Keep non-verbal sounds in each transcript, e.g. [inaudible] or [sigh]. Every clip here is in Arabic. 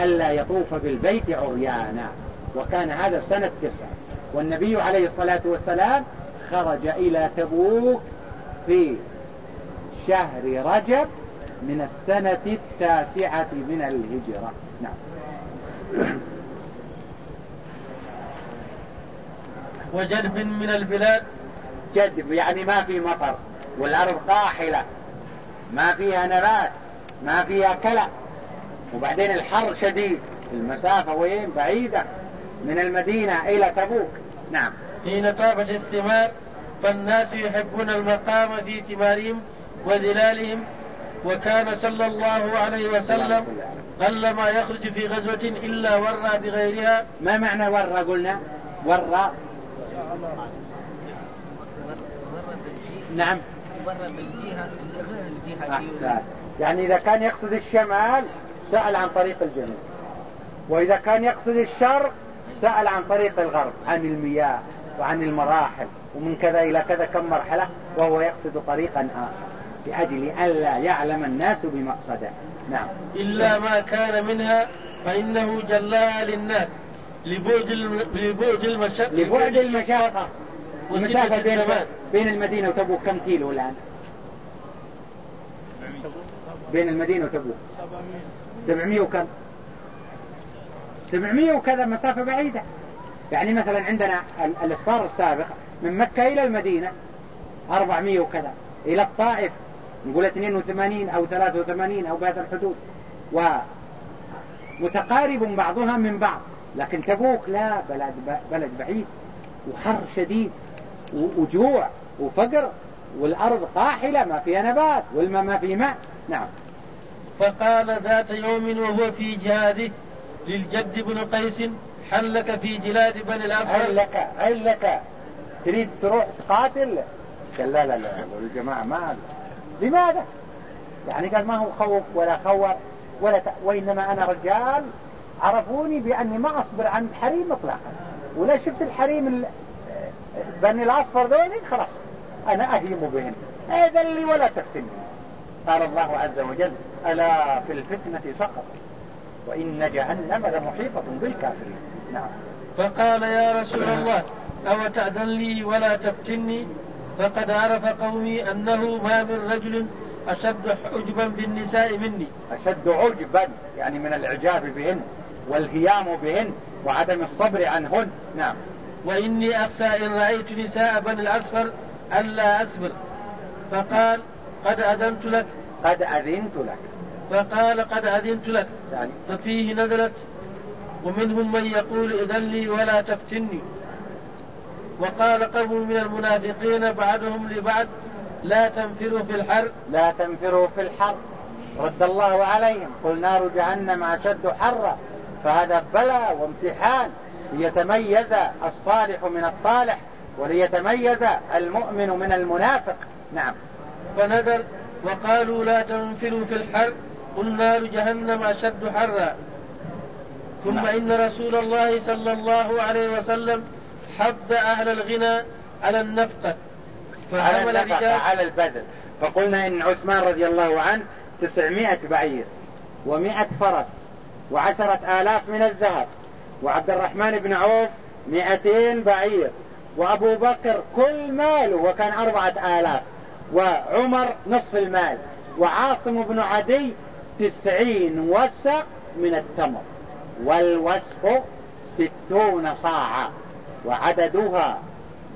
وألا يطوف بالبيت عريانا. وكان هذا سنة تسعة. والنبي عليه الصلاة والسلام خرج إلى تبوك في شهر رجب من السنة التاسعة من الهجرة. نعم. [clears throat] وجدب من البلاد. جدب يعني ما في مطر. والأرض قاحلة. ما فيها نبات. ما فيها كلى وبعدين الحر شديد. المسافة وين؟ بعيدة. من المدينة إلى تبوك. نعم. حين طابت الثمار فالناس يحبون المقام في ثمارهم وذلالهم وكان صلى الله عليه وسلم قل ما يخرج في غزوة إلا ورى بغيرها. ما معنى ورى قلنا. ورى نعم. بالجهة الجهة يعني إذا كان يقصد الشمال سأل عن طريق الجنوب. وإذا كان يقصد الشرق سأل عن طريق الغرب عن المياه وعن المراحل ومن كذا إلى كذا كم مرحلة وهو يقصد طريقا آخر لأجل ألا يعلم الناس بمقصده نعم. إلا ما كان منها فإنه جلاها للناس لبعد لبعد المشقة. لبعد المشقة. المسافة بين بين المدينة وتبوك. كم كيلو الآن؟ بين المدينة وتبوك. 700 وكم؟ 700 وكذا مسافة بعيدة. يعني مثلا عندنا الإسفار السابق من مكة إلى المدينة 400 وكذا إلى الطائف نقول 82 أو 83 أو بهذا الحدود. ومتقارب بعضها من بعض. لكن تبوك لا بلد, بلد بعيد وحر شديد وجوع وفقر والأرض قاحلة ما فيها نبات والماء ما فيه ماء. نعم. فقال ذات يوم وهو في جهاده للجد بن قيس حلك في جلاد بني الأصفر حلك حلك تريد تروح تقاتل قال لا لا لا الجماعة ما لماذا؟ يعني قال ما هو خوف ولا خور ولا ت... وإنما أنا رجال عرفوني بأني ما أصبر عن الحريم مطلقا ولا شفت الحريم بني الأصفر ذولي؟ خلاص أنا أهيم بهم. هذا اللي ولا تفتني. قال الله عز وجل ألا في الفتنة سقط وإن جهنم لمحيطة بالكافرين. نعم. فقال يا رسول الله أو تأذن لي ولا تفتني؟ فقد عرف قومي أنه ما من رجل أشد عجبا بالنساء مني. أشد عجبا يعني من الإعجاب بهن والهيام بهن وعدم الصبر عنهن. نعم. وإني أخشى إن رأيت نساء بني الأصفر ألا أصبر. فقال قد أذنت لك. قد أذنت لك. فقال قد أذنت لك. يعني ففيه نزلت ومنهم من يقول إذن لي ولا تفتني. وقال قوم من المنافقين بعضهم لبعض لا تنفروا في الحر. لا تنفروا في الحر. رد الله عليهم. قل نار جهنم أشد حرا. فهذا بلاء وامتحان. ليتميز الصالح من الطالح وليتميز المؤمن من المنافق. نعم. فنذر وقالوا لا تنفروا في الحر قل نار جهنم أشد حرا. ثم نعم. إن رسول الله صلى الله عليه وسلم حب أهل الغنى على النفقة فعمل على النفقة على البذل. فقلنا إن عثمان رضي الله عنه تسعمائة بعير ومائة فرس وعشرة آلاف من الذهب وعبد الرحمن بن عوف مئتين بعير وأبو بكر كل ماله وكان أربعة آلاف. وعمر نصف المال وعاصم بن عدي تسعين وسق من التمر والوسق ستون صاعا وعددها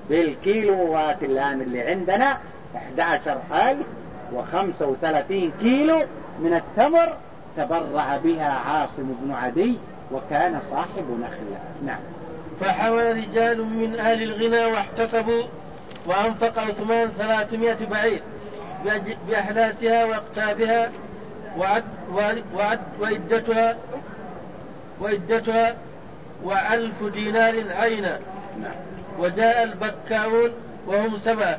بالكيلوات الآن اللي عندنا 11035 كيلو من التمر تبرع بها عاصم بن عدي وكان صاحب نخلة. نعم. فحمل رجال من أهل الغنى واحتسبوا وأنفق عثمان ثلاثمائة بعير بأحلاسها وأقتابها وعد, وعد وعدتها وعدتها وألف دينار عينا. نعم. وجاء البكاؤون وهم سبعة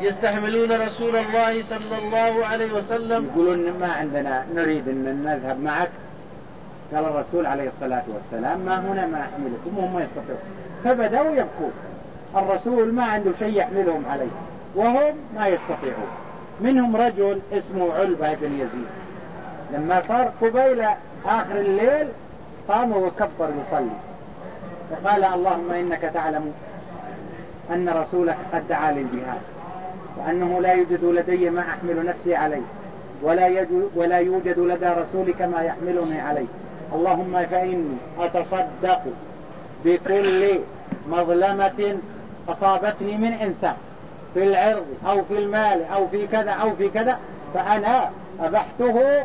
يستحملون رسول الله صلى الله عليه وسلم. يقولون ما عندنا نريد أن نذهب معك. قال الرسول عليه الصلاة والسلام ما هنا ما أحملكم وهم يستطيعون. فبدأوا يبكون. الرسول ما عنده شيء يحملهم عليه وهم ما يستطيعون. منهم رجل اسمه علبة بن يزيد. لما صار قبيل آخر الليل قام وكبر يصلي. وقال اللهم إنك تعلم أن رسولك قد دعا للجهاد وأنه لا يوجد لدي ما أحمل نفسي عليه ولا, ولا يوجد لدى رسولك ما يحملني عليه. اللهم فإني أتصدق بكل مظلمة أصابتني من إنسان في العرض أو في المال أو في كذا أو في كذا فأنا أبحته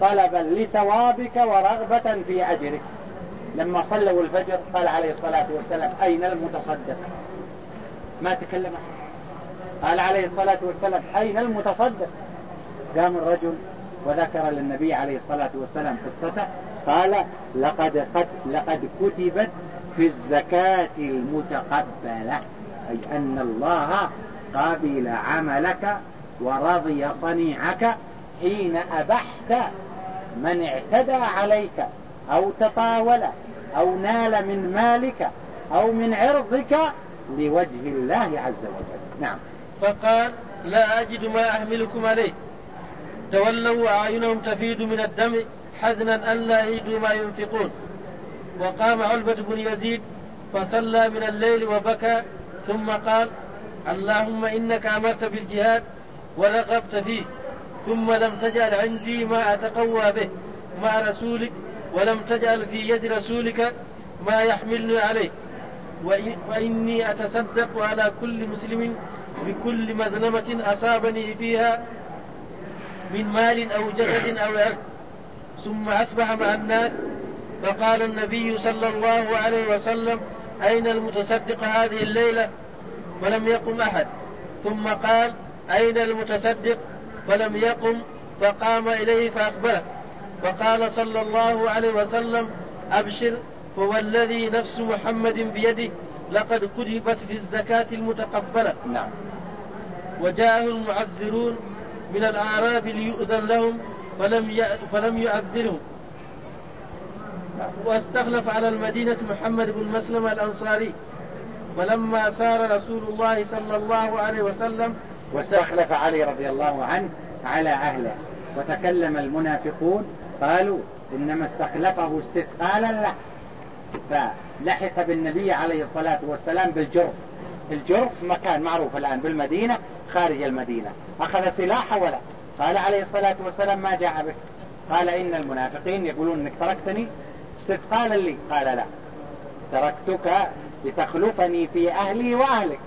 طلبا لثوابك ورغبة في أجرك. لما صلوا الفجر قال عليه الصلاة والسلام أين المتصدق؟ ما تكلم. قال عليه الصلاة والسلام أين المتصدق؟ قام الرجل وذكر للنبي عليه الصلاة والسلام قصته قال لقد, قد لقد كتبت في الزكاة المتقبلة أي أن الله قابل عملك ورضي صنيعك حين أبحت من اعتدى عليك أو تطاول أو نال من مالك أو من عرضك لوجه الله عز وجل. نعم. فقال لا أجد ما أحملكم عليه. تولوا وأعينهم تفيد من الدم حزنا ألا يجدوا ما ينفقون. وقام علبة بن يزيد فصلى من الليل وبكى ثم قال اللهم إنك أمرت بالجهاد ورغبت فيه ثم لم تجعل عندي ما أتقوى به مع رسولك ولم تجعل في يد رسولك ما يحملني عليه. وإني أتصدق على كل مسلم بكل مظلمة أصابني فيها من مال أو جسد أو عرق ثم أصبح مع الناس فقال النبي صلى الله عليه وسلم أين المتصدق هذه الليلة؟ ولم يقم أحد. ثم قال أين المتصدق؟ فلم يقم فقام إليه فأخبره فقال صلى الله عليه وسلم أبشر فوالذي نفس محمد بيده لقد كتبت في الزكاة المتقبلة. نعم. وجاءه المعذرون من الأعراب ليؤذن لهم فلم فلم واستخلف على المدينة محمد بن مسلم الأنصاري ولما سار رسول الله صلى الله عليه وسلم واستخلف علي رضي الله عنه على أهله وتكلم المنافقون قالوا إنما استخلفه استثقالا له. فلحق بالنبي عليه الصلاة والسلام بالجرف. الجرف مكان معروف الآن بالمدينة خارج المدينة. أخذ سلاحه ولا قال عليه الصلاة والسلام ما جاء بك قال إن المنافقين يقولون إنك تركتني استثقالا لي. قال لا. تركتك لتخلفني في أهلي وأهلك.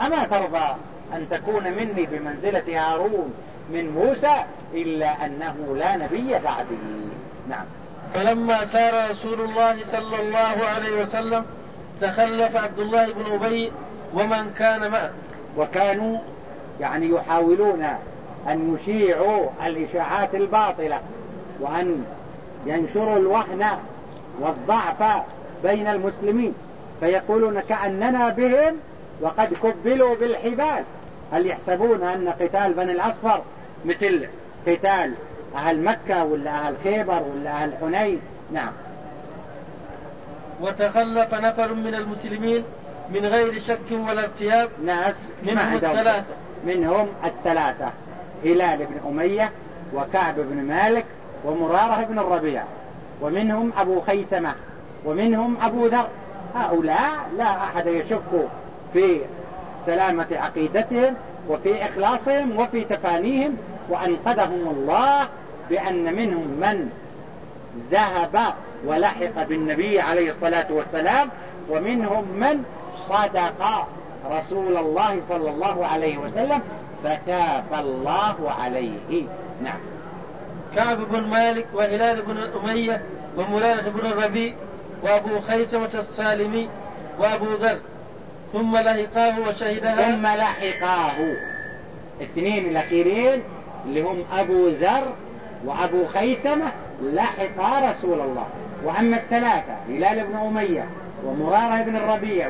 أما ترضى أن تكون مني بمنزلة هارون من موسى إلا أنه لا نبي بعده. نعم. فلما سار رسول الله صلى الله عليه وسلم تخلف عبد الله بن أبي ومن كان معه. وكانوا يعني يحاولون أن يشيعوا الإشاعات الباطلة وأن ينشروا الوهن والضعف بين المسلمين. فيقولون كأننا بهم وقد كبلوا بالحبال. هل يحسبون أن قتال بني الأصفر مثل قتال أهل مكة ولا أهل خيبر ولا أهل حنين؟ نعم. وتخلف نفر من المسلمين من غير شك ولا ارتياب ناس منهم الثلاثة. منهم الثلاثة هلال بن أمية وكعب بن مالك ومرارة بن الربيع. ومنهم أبو خيثمة ومنهم أبو ذر. هؤلاء لا أحد يشك في سلامة عقيدتهم وفي إخلاصهم وفي تفانيهم وأنقذهم الله بأن منهم من ذهب ولحق بالنبي عليه الصلاة والسلام ومنهم من صدق رسول الله صلى الله عليه وسلم فتاب الله عليه. نعم. كعب بن مالك وهلال بن أمية ومرارة بن الربيع وأبو خيسمة السالمي وأبو ذر. ثم لحقاه وشهدها ثم لحقاه. الاثنين الأخيرين اللي هم أبو ذر وأبو خيثمة لحقا رسول الله. وأما الثلاثة هلال بن أمية ومرارة بن الربيع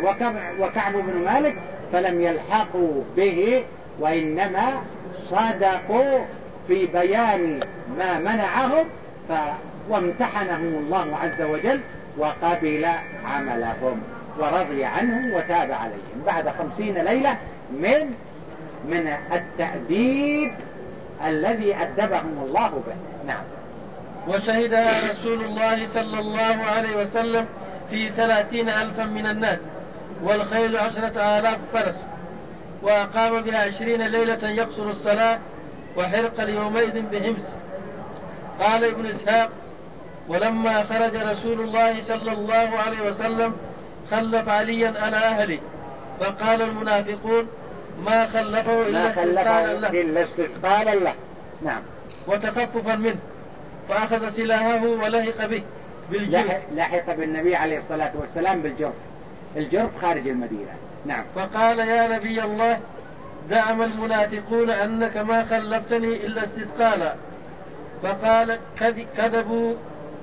وكعب بن مالك فلم يلحقوا به وإنما صدقوا في بيان ما منعهم ف... وامتحنهم الله عز وجل وقبل عملهم ورضي عنهم وتاب عليهم. بعد خمسين ليلة من من التأديب الذي أدبهم الله به. نعم. وشهدها رسول الله صلى الله عليه وسلم في ثلاثين ألفا من الناس والخيل عشرة آلاف فرس وأقام بها عشرين ليلة يقصر الصلاة وحرق يومئذ بهمس. قال ابن إسحاق ولما خرج رسول الله صلى الله عليه وسلم خلف عليا على أهله فقال المنافقون ما خلفه إلا استثقالا له. إلا استثقالا له. نعم. وتخففا منه فأخذ سلاحه ولهق به بالجرف لحق بالنبي عليه الصلاة والسلام بالجرف الجرف خارج المدينة. نعم. فقال يا نبي الله زعم المنافقون أنك ما خلفتني إلا استثقالا. فقال كذبوا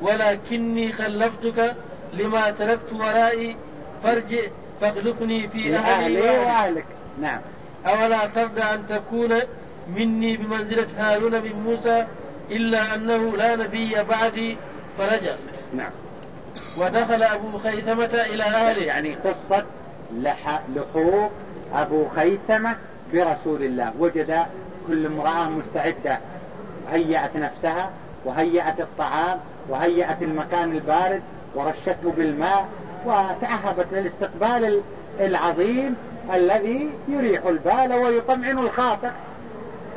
ولكني خلفتك لما تركت ورائي. فارجع فاخلفني في أهلي وأهلك. نعم. أولا ترضى أن تكون مني بمنزلة هارون بن موسى إلا أنه لا نبي بعدي فرجع. نعم. ودخل أبو خيثمة إلى أهله. يعني قصة لحوق أبو خيثمة برسول الله وجد كل امرأة مستعدة. هيأت نفسها وهيأت الطعام وهيأت المكان البارد ورشته بالماء وتأهبت للاستقبال العظيم الذي يريح البال ويطمئن الخاطر.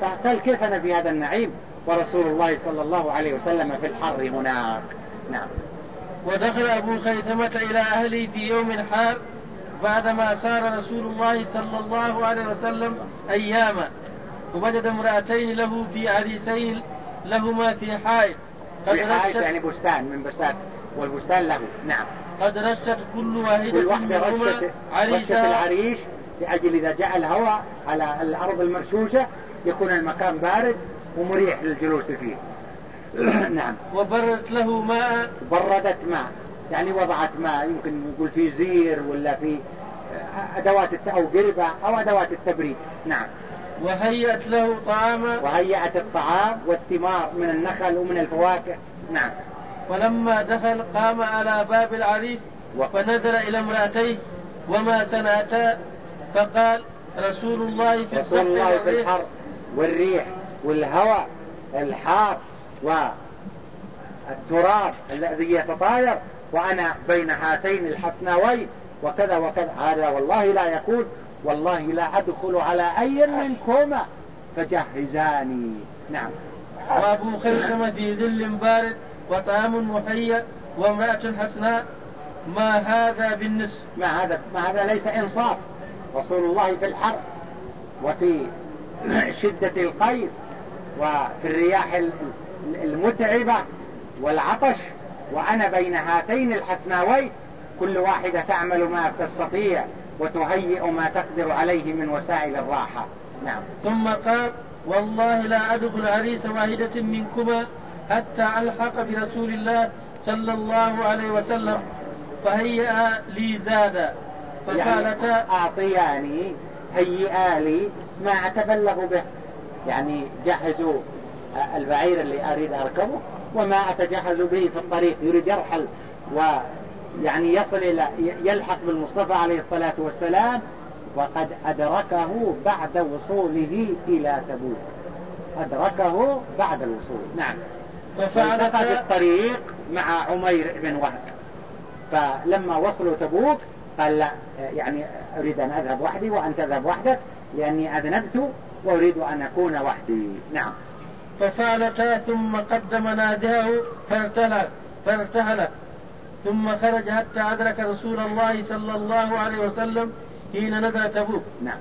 فقال كيف أنا في هذا النعيم؟ ورسول الله صلى الله عليه وسلم في الحر هناك. نعم. ودخل أبو خيثمة إلى أهله في يوم حار. بعدما سار رسول الله صلى الله عليه وسلم أياما ووجد امرأتين له في عريسين لهما في حائط. قد رشت يعني بستان من بستان والبستان له نعم. قد رشت كل واحدة كل واحدة رشت, رشت العريش لأجل إذا جاء الهواء على الأرض المرشوشة يكون المكان بارد ومريح للجلوس فيه. [clears throat] نعم. وبردت له ماء. بردت ماء. يعني وضعت ماء يمكن نقول في زير ولا في أدوات أو قربة أو أدوات التبريد. نعم. وهيأت له طعاما وهيأت الطعام والثمار من النخل ومن الفواكه. نعم. ولما دخل قام على باب العريس فنظر إلى امرأتيه وما سناتا فقال رسول الله في رسول الله في الحر والريح والهواء الحار والتراب الذي يتطاير وأنا بين هاتين الحسناوين وكذا وكذا. هذا والله لا يكون والله لا أدخل على أي منكما. فجهزاني. نعم. وأبو خيثمة في ذل بارد وطعام محيا وامرأة حسناء. ما هذا بالنسب ما هذا ما هذا ليس إنصاف. رسول الله في الحر وفي شدة القيد وفي الرياح المتعبة والعطش وأنا بين هاتين الحسناوين كل واحدة تعمل ما تستطيع وتهيئ ما تقدر عليه من وسائل الراحة. نعم. ثم قال والله لا أدخل عريس واحدة منكما حتى ألحق برسول الله صلى الله عليه وسلم فهيئا لي زادا. فقالتا يعني أعطياني هيئا لي ما أتبلغ به. يعني جهزوا البعير اللي أريد أركبه. وما أتجهز به في الطريق. يريد يرحل ويعني يصل إلى يلحق بالمصطفى عليه الصلاة والسلام وقد أدركه بعد وصوله إلى تبوك أدركه بعد الوصول. نعم. ففعل في الطريق مع عمير بن وهب. فلما وصلوا تبوك قال لا يعني أريد أن أذهب وحدي وأن تذهب وحدك لأني أذنبت وأريد أن أكون وحدي. نعم. ففعلتا ثم قدم ناداه فارتهل فارتهل. ثم خرج حتى أدرك رسول الله صلى الله عليه وسلم حين نزل تبوك. نعم.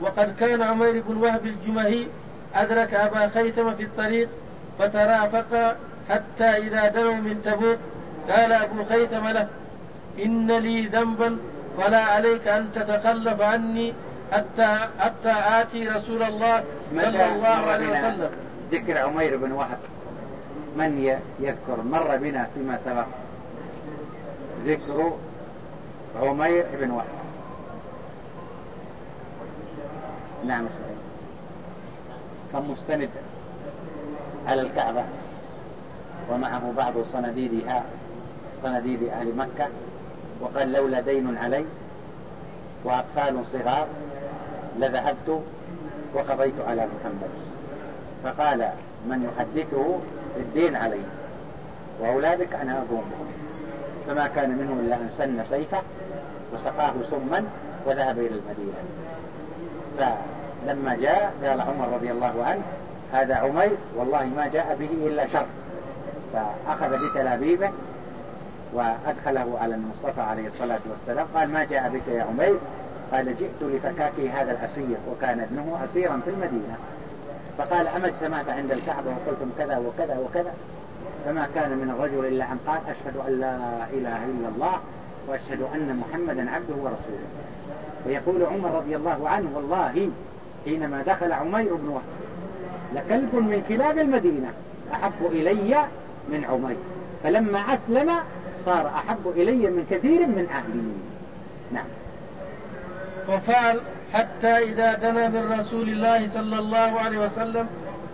وقد كان عمير بن وهب الجمهي أدرك أبا خيثم في الطريق فترافقا حتى إذا دنوا من تبوك. قال أبو خيثم له إن لي ذنبا ولا عليك أن تتخلف عني حتى حتى آتي رسول الله صلى الله عليه وسلم. ذكر عمير بن وهب. من يذكر؟ مر بنا فيما سبق ذكر عمير بن وهب. نعم سعيد كم مستند على الكعبة؟ ومعه بعض صناديدها صناديد أهل مكة. وقال لولا دين علي وأطفال صغار لذهبت وقضيت على محمد. فقال من يحدثه الدين عليه وأولادك أنا أقوم بهم فما كان منه إلا أن سن سيفه وسقاه سما وذهب إلى المدينة. فلما جاء قال عمر رضي الله عنه هذا عمير والله ما جاء به إلا شر. فأخذ بتلابيبه وأدخله على المصطفى عليه الصلاة والسلام. قال ما جاء بك يا عمير؟ قال جئت لفكاكي هذا الأسير وكان ابنه أسيرا في المدينة. فقال أما اجتمعت عند الكعبة وقلتم كذا وكذا وكذا فما كان من الرجل إلا أن قال أشهد أن لا إله إلا الله وأشهد أن محمدا عبده ورسوله. ويقول عمر رضي الله عنه والله حينما دخل عمير بن وهب لكلب من كلاب المدينة أحب إلي من عمير فلما أسلم صار أحب إلي من كثير من أهلي. نعم. وفعل حتى إذا دنا من رسول الله صلى الله عليه وسلم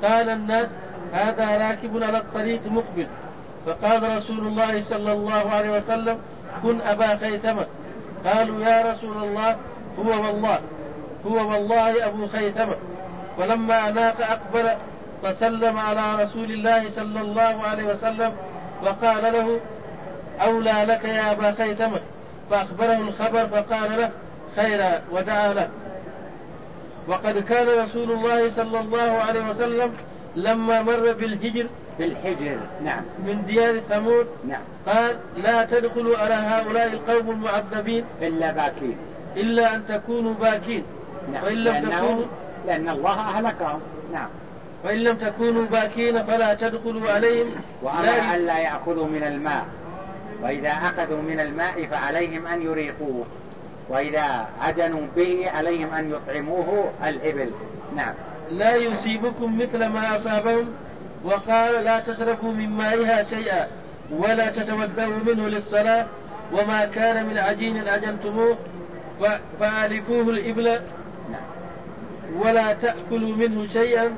قال الناس هذا راكب على الطريق مقبل. فقال رسول الله صلى الله عليه وسلم كن أبا خيثمة. قالوا يا رسول الله هو والله هو والله أبو خيثمة. ولما أناق أقبل فسلم على رسول الله صلى الله عليه وسلم وقال له أولى لك يا أبا خيثمة. فأخبره الخبر فقال له خيرا ودعا له. وقد كان رسول الله صلى الله عليه وسلم لما مر بالهجر بالحجر. نعم. من ديار ثمود نعم. قال لا تدخلوا على هؤلاء القوم المعذبين إلا باكين. إلا أن تكونوا باكين. نعم. وإن لم تكونوا لأن الله أهلكهم. نعم. وإن لم تكونوا باكين فلا تدخلوا عليهم. وأمر أن لا يأخذوا من الماء. وإذا أخذوا من الماء فعليهم أن يريقوه. وإذا عجنوا به عليهم أن يطعموه الإبل. نعم. لا يصيبكم مثل ما أصابهم وقال لا تشربوا من مائها شيئا ولا تتوذروا منه للصلاة وما كان من عجين أجنتموه فآلفوه الإبل. نعم. ولا تأكلوا منه شيئا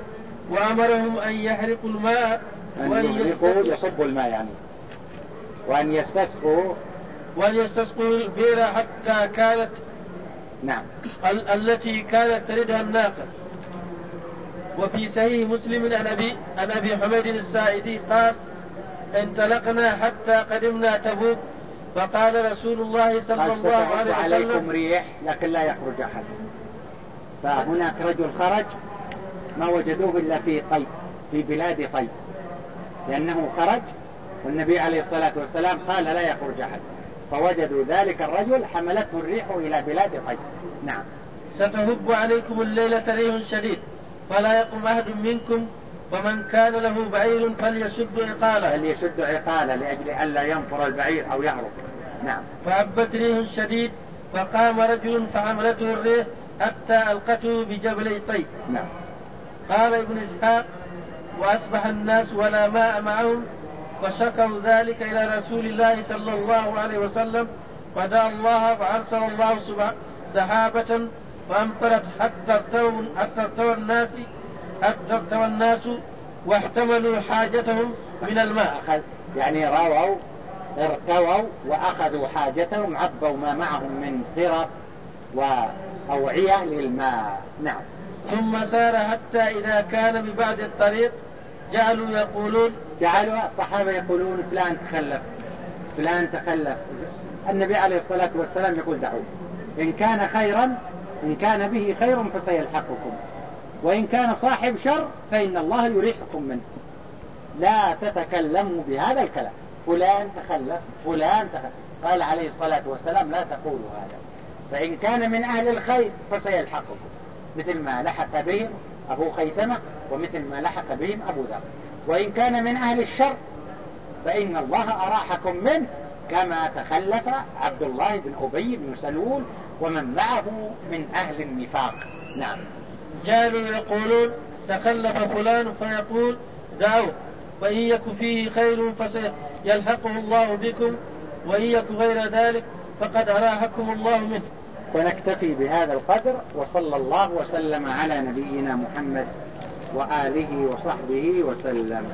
وأمرهم أن يحرقوا الماء وأن يحرقوا يصبوا الماء يعني. وأن يستسقوا وأن يستسقوا البئر حتى كانت نعم. ال- التي كانت تردها الناقة. وفي صحيح مسلم عن ابي عن أبي حميد السائدي قال انطلقنا حتى قدمنا تبوك. فقال رسول الله صلى الله عليه وسلم عليكم ريح لكن لا يخرج أحد. فهناك رجل خرج ما وجدوه إلا في طيب في بلاد طيب لأنه خرج والنبي عليه الصلاة والسلام قال لا يخرج أحد. فوجدوا ذلك الرجل حملته الريح إلى بلاد طيب نعم. ستهب عليكم الليلة ريح شديد فلا يقم أحد منكم ومن كان له بعير فليشد عقاله. فليشد عقاله لأجل ألا ينفر البعير أو يهرب نعم. فهبت ريح شديد فقام رجل فحملته الريح حتى ألقته بجبل طيب. نعم. قال ابن إسحاق وأصبح الناس ولا ماء معهم فشكوا ذلك إلى رسول الله صلى الله عليه وسلم. فدعا الله فأرسل الله سحابة فأمطرت حتى ارتووا حتى ارتوى الناس حتى ارتوى الناس واحتملوا حاجتهم من الماء. يعني رووا ارتووا وأخذوا حاجتهم عبوا ما معهم من خرق وأوعية للماء. نعم. ثم سار حتى إذا كان ببعد الطريق جعلوا يقولون جعلوا الصحابة يقولون فلان تخلف فلان تخلف. النبي عليه الصلاة والسلام يقول دعوه. إن كان خيرا إن كان به خير فسيلحقكم. وإن كان صاحب شر فإن الله يريحكم منه. لا تتكلموا بهذا الكلام. فلان تخلف فلان تخلف. قال عليه الصلاة والسلام لا تقولوا هذا. فإن كان من أهل الخير فسيلحقكم. مثل ما لحق بهم أبو خيثمة ومثل ما لحق بهم أبو ذر. وإن كان من أهل الشر فإن الله أراحكم منه كما تخلف عبد الله بن أبي بن سلول ومن معه من أهل النفاق. نعم. جعلوا يقولون تخلف فلان فيقول دعوه وإن يك فيه خير فسيلحقه الله بكم وإن يك غير ذلك فقد أراحكم الله منه. ونكتفي بهذا القدر وصلى الله وسلم على نبينا محمد وآله وصحبه وسلم.